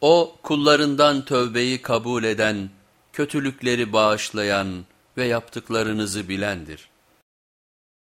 O kullarından tövbeyi kabul eden, kötülükleri bağışlayan ve yaptıklarınızı bilendir.